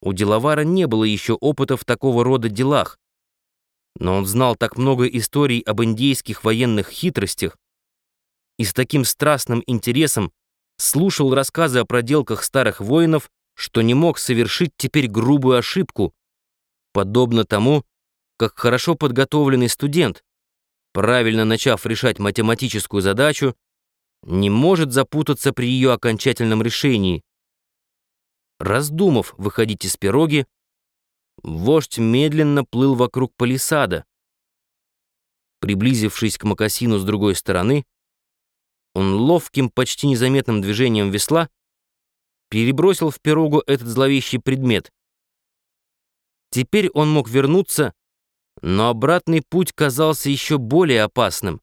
У деловара не было еще опыта в такого рода делах, но он знал так много историй об индейских военных хитростях и с таким страстным интересом слушал рассказы о проделках старых воинов, что не мог совершить теперь грубую ошибку, подобно тому, как хорошо подготовленный студент, правильно начав решать математическую задачу, не может запутаться при ее окончательном решении. Раздумав выходить из пироги, вождь медленно плыл вокруг палисада. Приблизившись к Макасину с другой стороны, он ловким, почти незаметным движением весла перебросил в пирогу этот зловещий предмет. Теперь он мог вернуться, но обратный путь казался еще более опасным.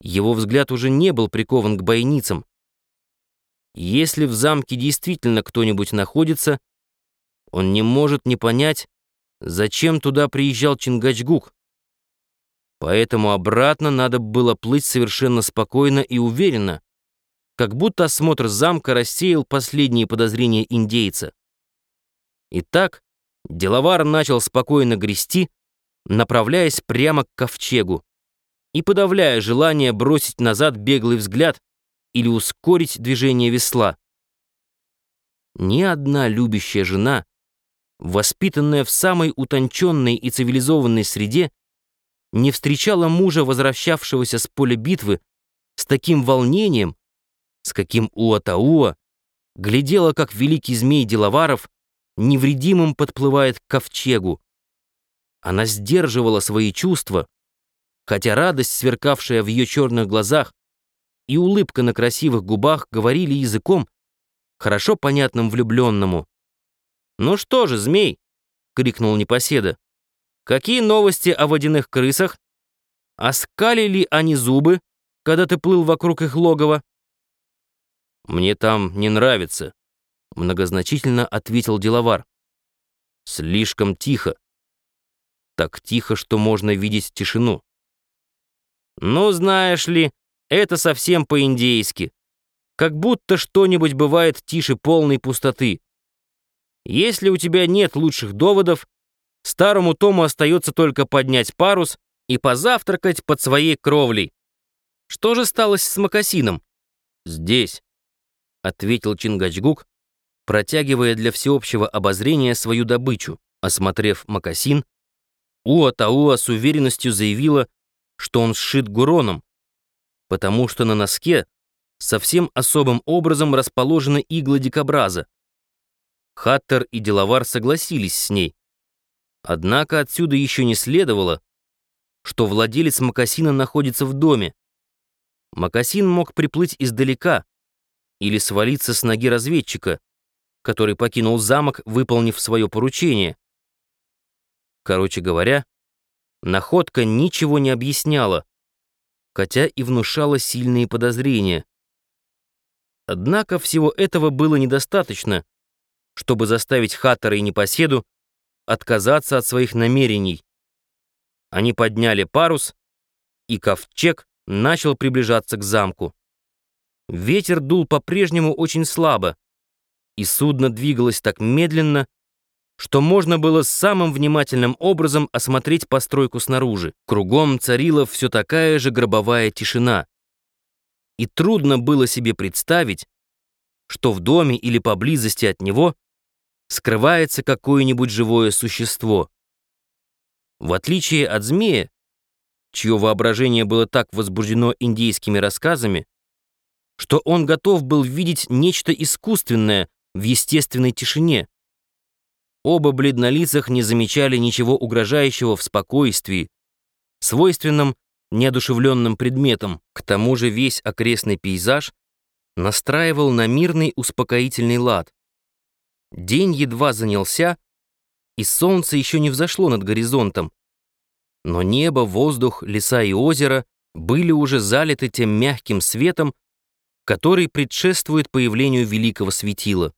Его взгляд уже не был прикован к бойницам. Если в замке действительно кто-нибудь находится, он не может не понять, зачем туда приезжал Чингачгук. Поэтому обратно надо было плыть совершенно спокойно и уверенно, как будто осмотр замка рассеял последние подозрения индейца. Итак, деловар начал спокойно грести, направляясь прямо к ковчегу и подавляя желание бросить назад беглый взгляд или ускорить движение весла. Ни одна любящая жена, воспитанная в самой утонченной и цивилизованной среде, не встречала мужа, возвращавшегося с поля битвы, с таким волнением, с каким Уатауа глядела, как великий змей Деловаров невредимым подплывает к ковчегу. Она сдерживала свои чувства, хотя радость, сверкавшая в ее черных глазах, и улыбка на красивых губах говорили языком, хорошо понятным влюбленному. «Ну что же, змей!» — крикнул непоседа. «Какие новости о водяных крысах? Оскалили они зубы, когда ты плыл вокруг их логова?» «Мне там не нравится», — многозначительно ответил деловар. «Слишком тихо. Так тихо, что можно видеть тишину». «Ну, знаешь ли, это совсем по-индейски. Как будто что-нибудь бывает тише полной пустоты. Если у тебя нет лучших доводов, старому Тому остается только поднять парус и позавтракать под своей кровлей. Что же стало с Макасином? Здесь, — ответил Чингачгук, протягивая для всеобщего обозрения свою добычу. Осмотрев Макасин, Уа-Тауа с уверенностью заявила, что он сшит гуроном, потому что на носке совсем особым образом расположены иглы дикобраза. Хаттер и Деловар согласились с ней. Однако отсюда еще не следовало, что владелец Макасина находится в доме. Макасин мог приплыть издалека или свалиться с ноги разведчика, который покинул замок, выполнив свое поручение. Короче говоря, находка ничего не объясняла, хотя и внушала сильные подозрения. Однако всего этого было недостаточно, чтобы заставить Хаттера и Непоседу отказаться от своих намерений. Они подняли парус, и ковчег начал приближаться к замку. Ветер дул по-прежнему очень слабо, и судно двигалось так медленно, что можно было самым внимательным образом осмотреть постройку снаружи. Кругом царила все такая же гробовая тишина. И трудно было себе представить, что в доме или поблизости от него скрывается какое-нибудь живое существо. В отличие от змея, чье воображение было так возбуждено индейскими рассказами, что он готов был видеть нечто искусственное в естественной тишине. Оба бледнолицах не замечали ничего угрожающего в спокойствии, свойственном неодушевленным предметам. К тому же весь окрестный пейзаж настраивал на мирный успокоительный лад. День едва занялся, и солнце еще не взошло над горизонтом. Но небо, воздух, леса и озеро были уже залиты тем мягким светом, который предшествует появлению великого светила.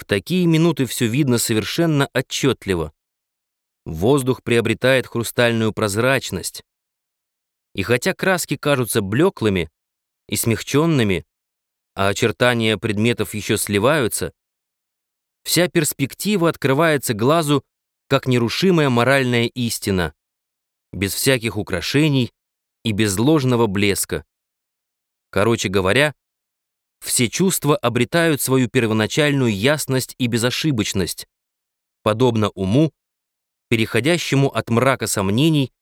В такие минуты все видно совершенно отчетливо. Воздух приобретает хрустальную прозрачность. И хотя краски кажутся блеклыми и смягченными, а очертания предметов еще сливаются, вся перспектива открывается глазу как нерушимая моральная истина, без всяких украшений и без ложного блеска. Короче говоря, все чувства обретают свою первоначальную ясность и безошибочность, подобно уму, переходящему от мрака сомнений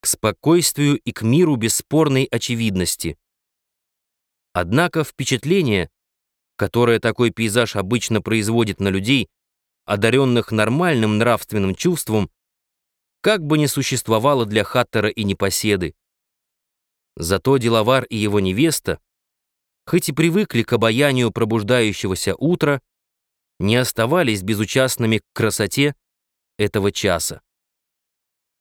к спокойствию и к миру бесспорной очевидности. Однако впечатление, которое такой пейзаж обычно производит на людей, одаренных нормальным нравственным чувством, как бы не существовало для Хаттера и непоседы. Зато деловар и его невеста, хоть и привыкли к обаянию пробуждающегося утра, не оставались безучастными к красоте этого часа.